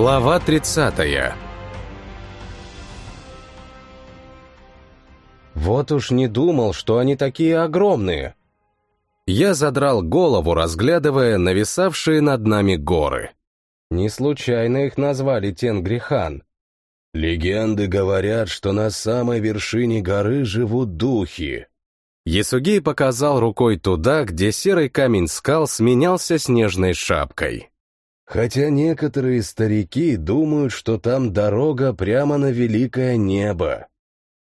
Глава 30 Вот уж не думал, что они такие огромные. Я задрал голову, разглядывая нависавшие над нами горы. Не случайно их назвали Тенгрихан. Легенды говорят, что на самой вершине горы живут духи. Ясугей показал рукой туда, где серый камень скал сменялся снежной шапкой. Хотя некоторые старики думают, что там дорога прямо на великое небо.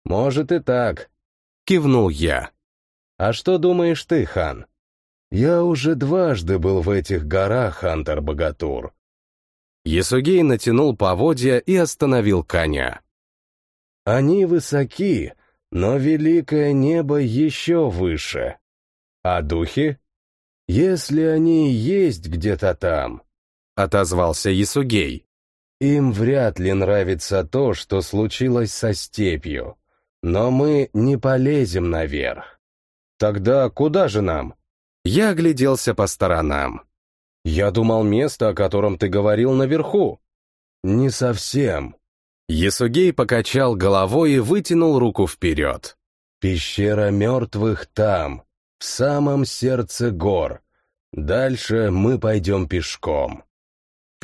Может и так, кивнул я. А что думаешь ты, хан? Я уже дважды был в этих горах, Хантер Богатур. Ясугей натянул поводья и остановил коня. Они высоки, но великое небо еще выше. А духи? Если они есть где-то там, — отозвался Ясугей. «Им вряд ли нравится то, что случилось со степью. Но мы не полезем наверх». «Тогда куда же нам?» Я огляделся по сторонам. «Я думал, место, о котором ты говорил, наверху». «Не совсем». Ясугей покачал головой и вытянул руку вперед. «Пещера мертвых там, в самом сердце гор. Дальше мы пойдем пешком».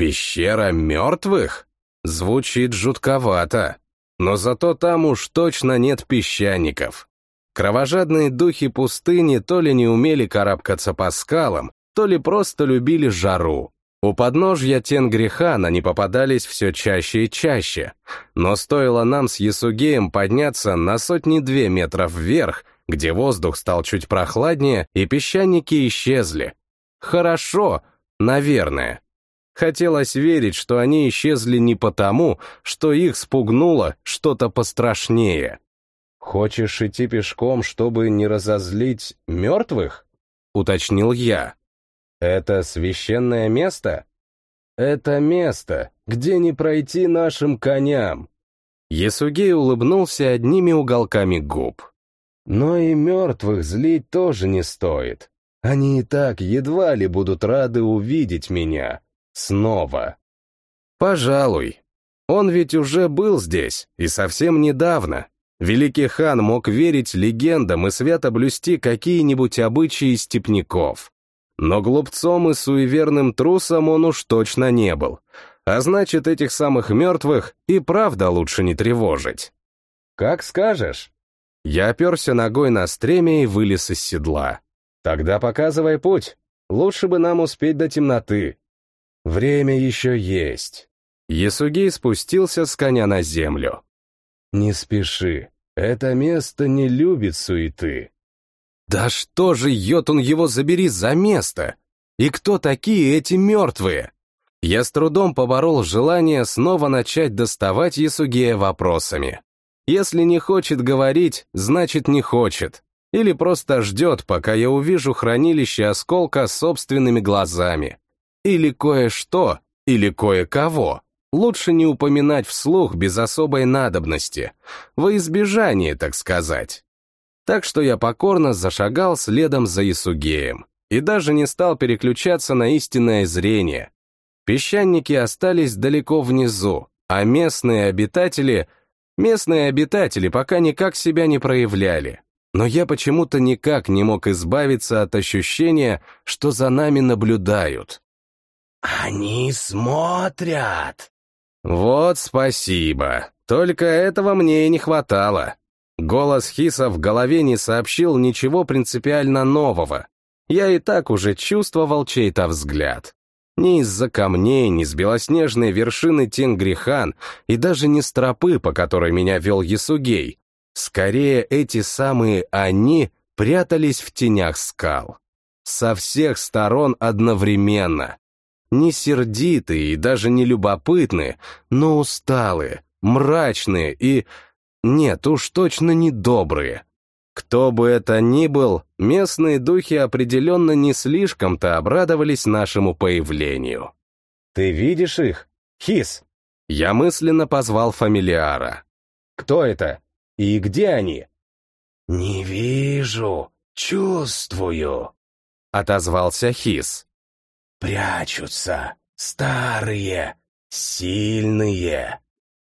Пещера мертвых? Звучит жутковато. Но зато там уж точно нет песчаников. Кровожадные духи пустыни то ли не умели карабкаться по скалам, то ли просто любили жару. У подножья Тенгрихана они попадались все чаще и чаще, но стоило нам с Ясугеем подняться на сотни-две метров вверх, где воздух стал чуть прохладнее, и песчаники исчезли. Хорошо, наверное. Хотелось верить, что они исчезли не потому, что их спугнуло что-то пострашнее. «Хочешь идти пешком, чтобы не разозлить мертвых?» — уточнил я. «Это священное место?» «Это место, где не пройти нашим коням». Есугей улыбнулся одними уголками губ. «Но и мертвых злить тоже не стоит. Они и так едва ли будут рады увидеть меня, Снова. Пожалуй. Он ведь уже был здесь, и совсем недавно. Великий хан мог верить легендам и свято блюсти какие-нибудь обычаи степняков. Но глупцом и суеверным трусом он уж точно не был. А значит, этих самых мертвых и правда лучше не тревожить. «Как скажешь». Я оперся ногой на стремя и вылез из седла. «Тогда показывай путь. Лучше бы нам успеть до темноты». Время еще есть. Ясугей спустился с коня на землю. Не спеши, это место не любит суеты. Да что же, Йотун, его забери за место? И кто такие эти мертвые? Я с трудом поборол желание снова начать доставать Ясугея вопросами. Если не хочет говорить, значит не хочет. Или просто ждет, пока я увижу хранилище осколка собственными глазами. Или кое-что, или кое-кого. Лучше не упоминать вслух без особой надобности, во избежание, так сказать. Так что я покорно зашагал следом за Исугеем и даже не стал переключаться на истинное зрение. Песчаники остались далеко внизу, а местные обитатели... Местные обитатели пока никак себя не проявляли. Но я почему-то никак не мог избавиться от ощущения, что за нами наблюдают. «Они смотрят!» «Вот спасибо. Только этого мне и не хватало». Голос Хиса в голове не сообщил ничего принципиально нового. Я и так уже чувствовал чей-то взгляд. Ни из-за камней, ни с белоснежной вершины Тенгрихан, и даже не с тропы, по которой меня вел Ясугей. Скорее, эти самые «они» прятались в тенях скал. Со всех сторон одновременно не сердитые и даже не любопытные, но усталые, мрачные и... Нет, уж точно не добрые. Кто бы это ни был, местные духи определенно не слишком-то обрадовались нашему появлению. «Ты видишь их? Хис!» Я мысленно позвал фамилиара. «Кто это? И где они?» «Не вижу, чувствую», — отозвался Хис. Прячутся, старые, Сильные.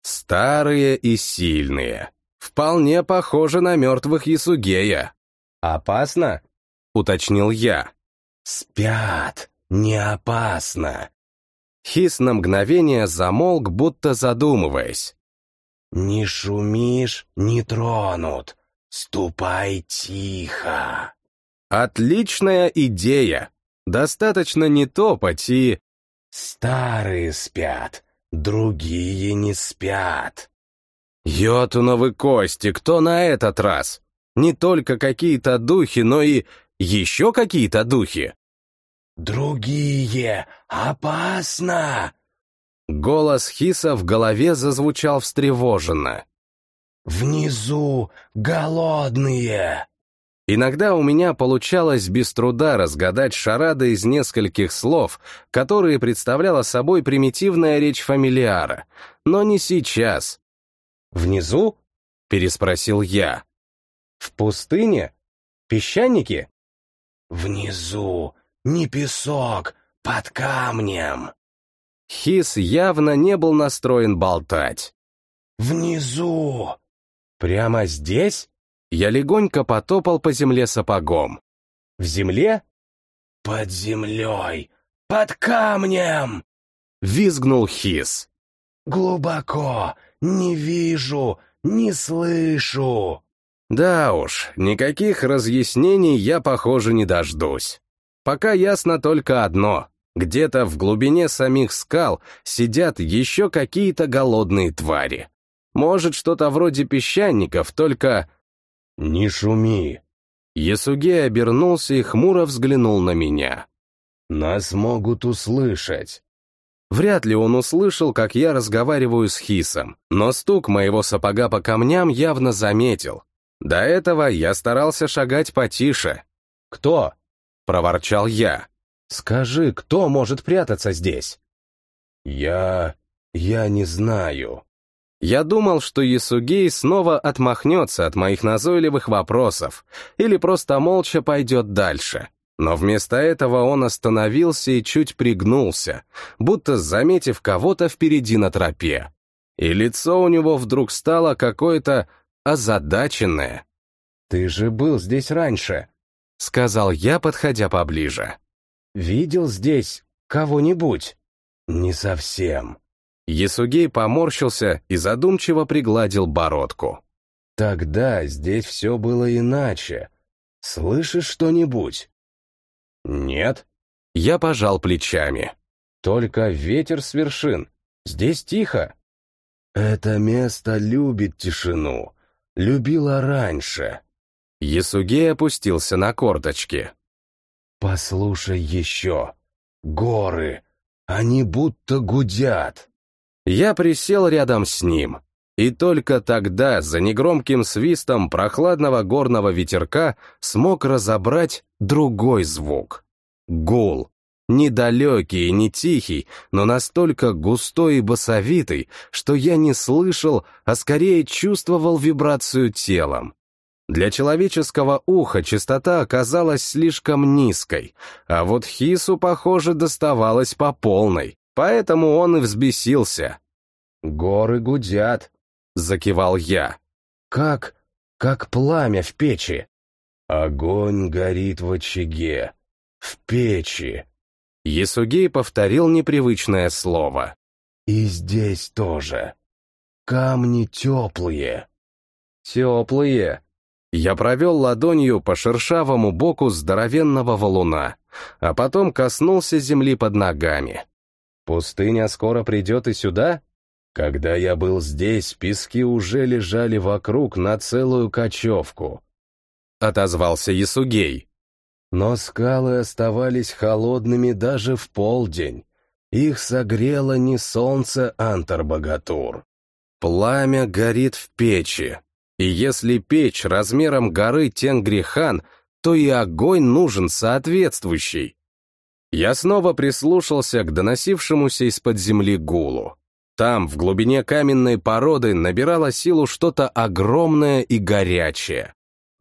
Старые и сильные. Вполне похоже на мертвых Ясугея. Опасно? Уточнил я. Спят. Не опасно. Хис на мгновение замолк, будто задумываясь. «Не шумишь, не тронут. Ступай тихо». Отличная идея. Достаточно не топать и... Старые спят, другие не спят. Йотуновы кости, кто на этот раз? Не только какие-то духи, но и еще какие-то духи. «Другие! Опасно!» Голос Хиса в голове зазвучал встревоженно. «Внизу голодные!» Иногда у меня получалось без труда разгадать шарады из нескольких слов, которые представляла собой примитивная речь фамилиара, но не сейчас. «Внизу?» — переспросил я. «В пустыне? Песчаники?» «Внизу не песок, под камнем!» Хис явно не был настроен болтать. «Внизу!» «Прямо здесь?» Я легонько потопал по земле сапогом. «В земле?» «Под землей! Под камнем!» Визгнул Хис. «Глубоко! Не вижу, не слышу!» Да уж, никаких разъяснений я, похоже, не дождусь. Пока ясно только одно. Где-то в глубине самих скал сидят еще какие-то голодные твари. Может, что-то вроде песчаников, только... «Не шуми!» Ясуге обернулся и хмуро взглянул на меня. «Нас могут услышать». Вряд ли он услышал, как я разговариваю с Хисом, но стук моего сапога по камням явно заметил. До этого я старался шагать потише. «Кто?» — проворчал я. «Скажи, кто может прятаться здесь?» «Я... я не знаю», я думал, что Ясугей снова отмахнется от моих назойливых вопросов или просто молча пойдет дальше. Но вместо этого он остановился и чуть пригнулся, будто заметив кого-то впереди на тропе. И лицо у него вдруг стало какое-то озадаченное. «Ты же был здесь раньше», — сказал я, подходя поближе. «Видел здесь кого-нибудь?» «Не совсем», Ясугей поморщился и задумчиво пригладил бородку. «Тогда здесь все было иначе. Слышишь что-нибудь?» «Нет». Я пожал плечами. «Только ветер с вершин. Здесь тихо». «Это место любит тишину. Любила раньше». Ясугей опустился на корточки. «Послушай еще. Горы. Они будто гудят». Я присел рядом с ним, и только тогда, за негромким свистом прохладного горного ветерка, смог разобрать другой звук. Гул. Недалекий и не тихий, но настолько густой и басовитый, что я не слышал, а скорее чувствовал вибрацию телом. Для человеческого уха частота оказалась слишком низкой, а вот Хису, похоже, доставалась по полной. Поэтому он и взбесился. «Горы гудят», — закивал я. «Как... как пламя в печи». «Огонь горит в очаге. В печи». Ясугей повторил непривычное слово. «И здесь тоже. Камни теплые». «Теплые», я провел ладонью по шершавому боку здоровенного валуна, а потом коснулся земли под ногами. «Пустыня скоро придет и сюда?» Когда я был здесь, пески уже лежали вокруг на целую кочевку. Отозвался Ясугей. Но скалы оставались холодными даже в полдень. Их согрело не солнце Антарбагатур. Пламя горит в печи, и если печь размером горы Тенгрихан, то и огонь нужен соответствующий. Я снова прислушался к доносившемуся из-под земли гулу. Там, в глубине каменной породы, набирало силу что-то огромное и горячее.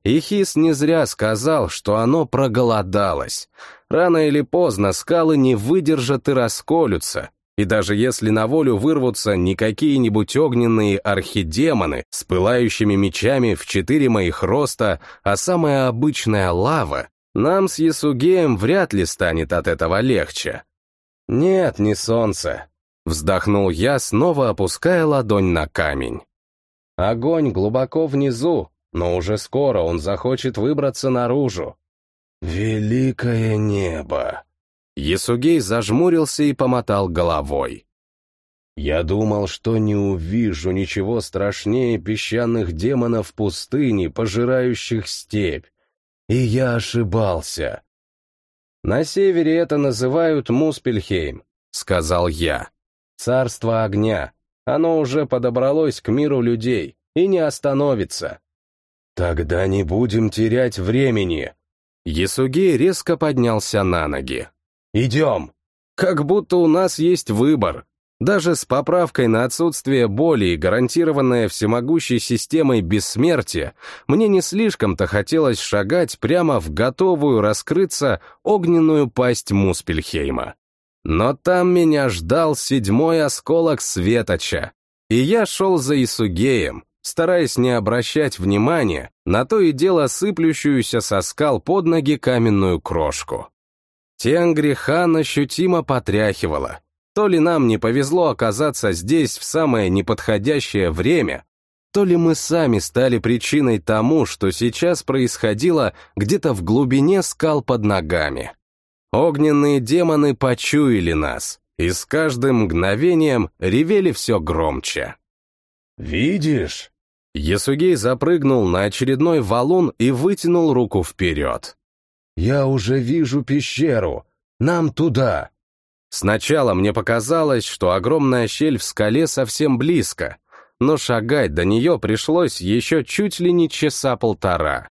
И Хис не зря сказал, что оно проголодалось. Рано или поздно скалы не выдержат и расколются, И даже если на волю вырвутся не какие-нибудь огненные архидемоны с пылающими мечами в четыре моих роста, а самая обычная лава, нам с Ясугеем вряд ли станет от этого легче. Нет, не солнце. Вздохнул я, снова опуская ладонь на камень. Огонь глубоко внизу, но уже скоро он захочет выбраться наружу. «Великое небо!» Ясугей зажмурился и помотал головой. «Я думал, что не увижу ничего страшнее песчаных демонов пустыни, пожирающих степь. И я ошибался». «На севере это называют Муспельхейм», — сказал я. «Царство огня. Оно уже подобралось к миру людей и не остановится». «Тогда не будем терять времени». Ясугей резко поднялся на ноги. Идем!» Как будто у нас есть выбор. Даже с поправкой на отсутствие боли и гарантированное всемогущей системой бессмертия, мне не слишком-то хотелось шагать прямо в готовую раскрыться огненную пасть Муспельхейма. Но там меня ждал седьмой осколок Светоча, и я шел за Исугеем, стараясь не обращать внимания на то и дело сыплющуюся со скал под ноги каменную крошку. Тенгрихан ощутимо потряхивала. То ли нам не повезло оказаться здесь в самое неподходящее время, то ли мы сами стали причиной тому, что сейчас происходило где-то в глубине скал под ногами. Огненные демоны почуяли нас, и с каждым мгновением ревели все громче. «Видишь?» Ясугей запрыгнул на очередной валун и вытянул руку вперед. «Я уже вижу пещеру. Нам туда!» Сначала мне показалось, что огромная щель в скале совсем близко, но шагать до нее пришлось еще чуть ли не часа полтора.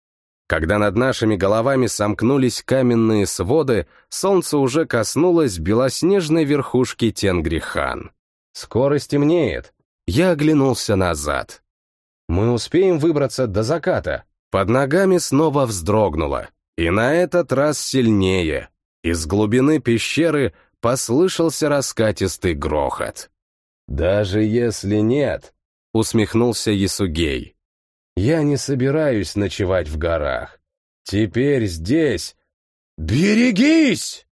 Когда над нашими головами сомкнулись каменные своды, солнце уже коснулось белоснежной верхушки Тенгрихан. Скоро стемнеет. Я оглянулся назад. Мы успеем выбраться до заката. Под ногами снова вздрогнуло. И на этот раз сильнее. Из глубины пещеры послышался раскатистый грохот. «Даже если нет», — усмехнулся Ясугей, — «я не собираюсь ночевать в горах. Теперь здесь...» «Берегись!»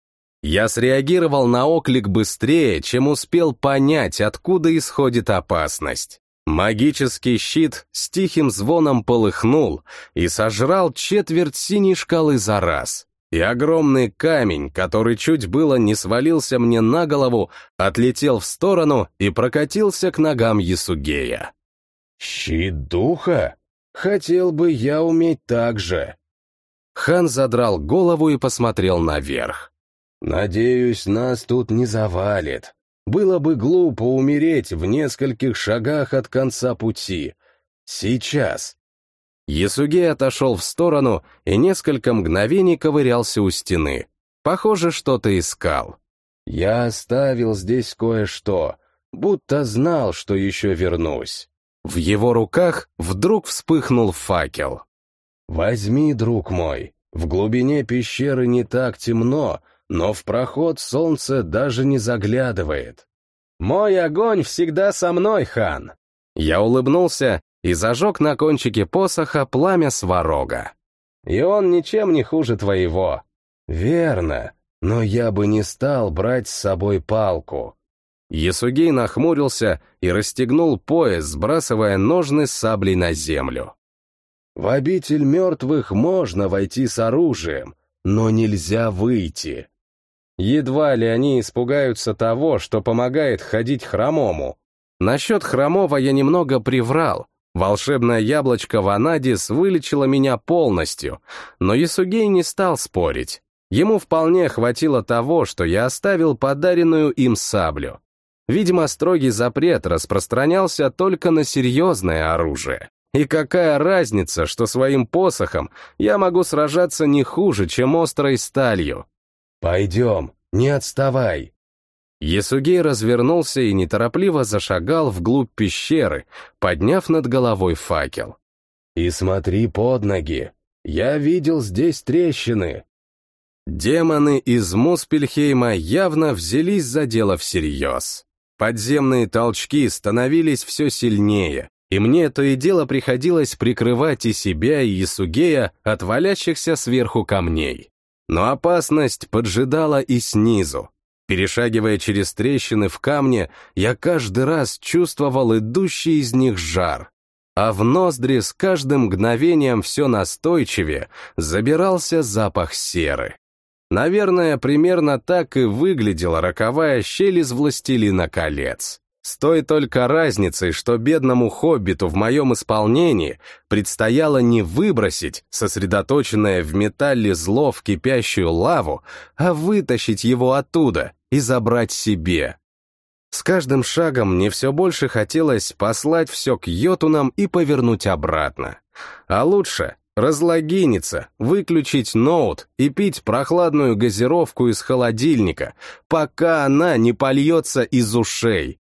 Я среагировал на оклик быстрее, чем успел понять, откуда исходит опасность. Магический щит с тихим звоном полыхнул и сожрал четверть синей шкалы за раз. И огромный камень, который чуть было не свалился мне на голову, отлетел в сторону и прокатился к ногам Ясугея. «Щит духа? Хотел бы я уметь так же». Хан задрал голову и посмотрел наверх. «Надеюсь, нас тут не завалит. Было бы глупо умереть в нескольких шагах от конца пути. Сейчас. Ясугей отошел в сторону и несколько мгновений ковырялся у стены. Похоже, что-то искал. Я оставил здесь кое-что, будто знал, что еще вернусь. В его руках вдруг вспыхнул факел. «Возьми, друг мой, в глубине пещеры не так темно, но в проход солнце даже не заглядывает. «Мой огонь всегда со мной, хан!» Я улыбнулся и зажег на кончике посоха пламя сварога. «И он ничем не хуже твоего». «Верно, но я бы не стал брать с собой палку». Ясугей нахмурился и расстегнул пояс, сбрасывая ножны с саблей на землю. «В обитель мертвых можно войти с оружием, но нельзя выйти. Едва ли они испугаются того, что помогает ходить хромому. Насчет хромого я немного приврал. Волшебное яблочко Ванадис вылечило меня полностью, но Ясугей не стал спорить. Ему вполне хватило того, что я оставил подаренную им саблю. Видимо, строгий запрет распространялся только на серьезное оружие. И какая разница, что своим посохом я могу сражаться не хуже, чем острой сталью. «Пойдем, не отставай!» Ясугей развернулся и неторопливо зашагал вглубь пещеры, подняв над головой факел. «И смотри под ноги! Я видел здесь трещины!» Демоны из Муспельхейма явно взялись за дело всерьез. Подземные толчки становились все сильнее, и мне то и дело приходилось прикрывать и себя, и Исугея от валящихся сверху камней. Но опасность поджидала и снизу. Перешагивая через трещины в камне, я каждый раз чувствовал идущий из них жар, а в ноздри с каждым мгновением все настойчивее забирался запах серы. Наверное, примерно так и выглядела роковая щель из «Властелина колец». С той только разницей, что бедному хоббиту в моем исполнении предстояло не выбросить сосредоточенное в металле зло в кипящую лаву, а вытащить его оттуда и забрать себе. С каждым шагом мне все больше хотелось послать все к йотунам и повернуть обратно. А лучше разлогиниться, выключить ноут и пить прохладную газировку из холодильника, пока она не польется из ушей.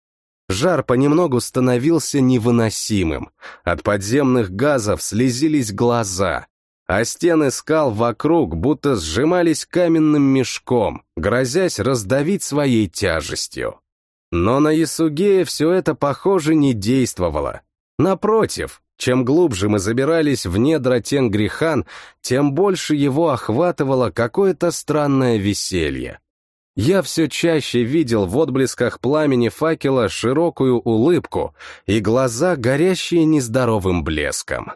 Жар понемногу становился невыносимым. От подземных газов слезились глаза, а стены скал вокруг будто сжимались каменным мешком, грозясь раздавить своей тяжестью. Но на Ясугея все это, похоже, не действовало. Напротив, чем глубже мы забирались в недра Тенгрихан, тем больше его охватывало какое-то странное веселье. Я все чаще видел в отблесках пламени факела широкую улыбку и глаза, горящие нездоровым блеском.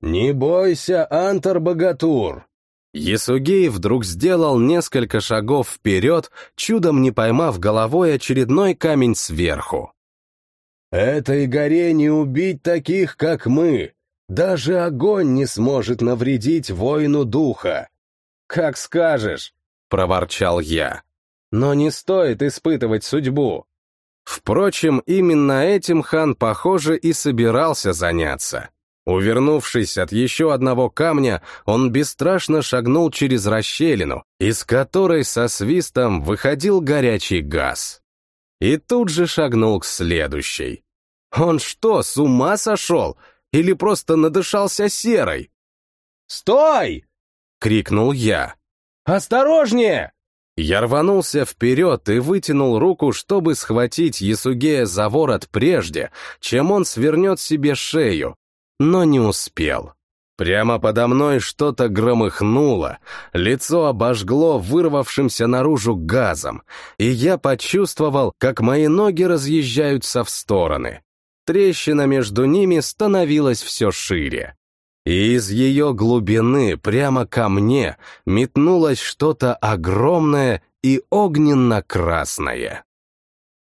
«Не бойся, Антар-богатур!» Ясугей вдруг сделал несколько шагов вперед, чудом не поймав головой очередной камень сверху. «Этой горе не убить таких, как мы. Даже огонь не сможет навредить воину духа». «Как скажешь», — проворчал я. «Но не стоит испытывать судьбу». Впрочем, именно этим хан, похоже, и собирался заняться. Увернувшись от еще одного камня, он бесстрашно шагнул через расщелину, из которой со свистом выходил горячий газ. И тут же шагнул к следующей. Он что, с ума сошел? Или просто надышался серой? «Стой!» — крикнул я. «Осторожнее!» Я рванулся вперед и вытянул руку, чтобы схватить Ясугея за ворот прежде, чем он свернет себе шею, но не успел. Прямо подо мной что-то громыхнуло, лицо обожгло вырвавшимся наружу газом, и я почувствовал, как мои ноги разъезжаются в стороны. Трещина между ними становилась все шире. И из ее глубины прямо ко мне метнулось что-то огромное и огненно-красное.